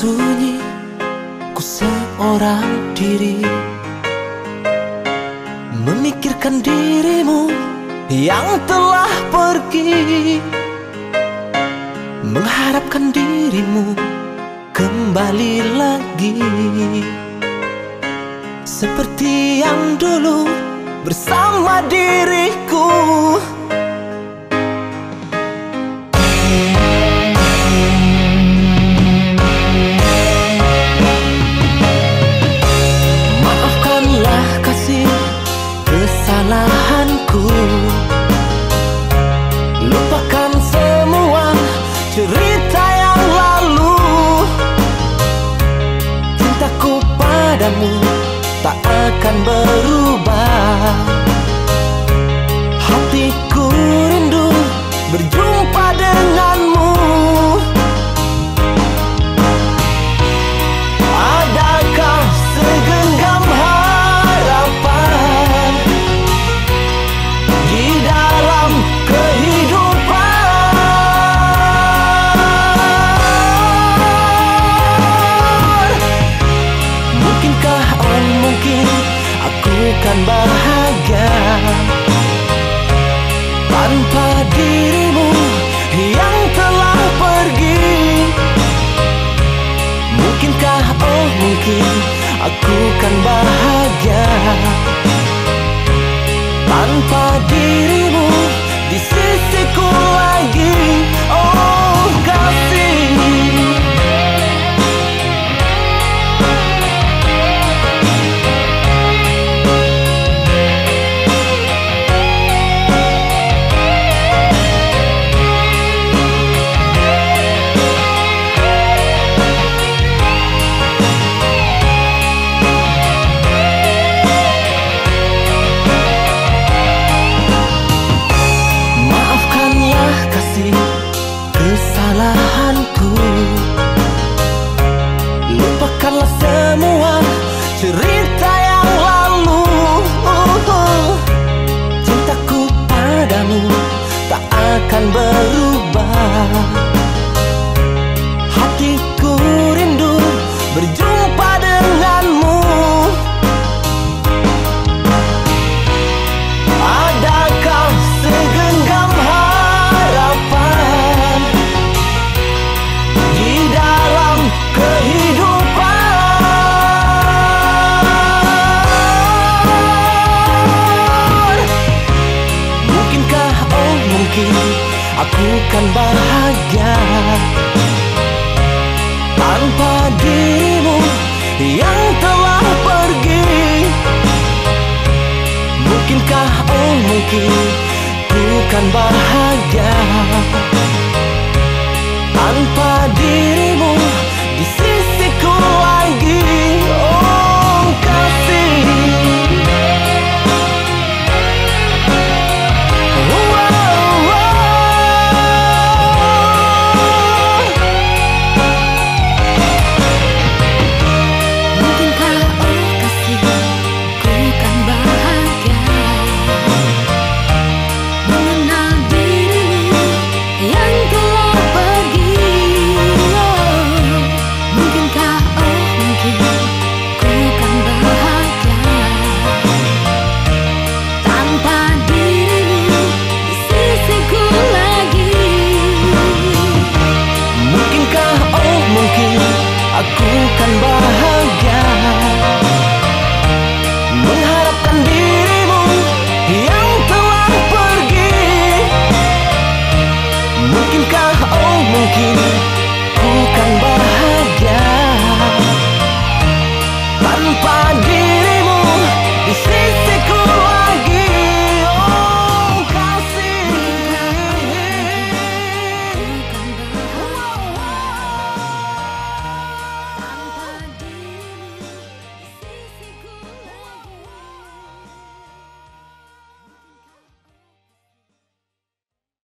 Sunyi Ku seorang diri. Memikirkan dirimu Yang telah pergi. Mengharapkan dirimu Kembali lagi. Seperti yang dulu Bersama diriku bahagia. Tanpa dirimu kesalahanku. Lupakanlah semua cerita yang lalu. Cintaku padamu tak akan berubah bukan bahagia Tanpa dirimu yang telah pergi Mungkinkah oh mungkin bukan bahagia Tanpa dirimu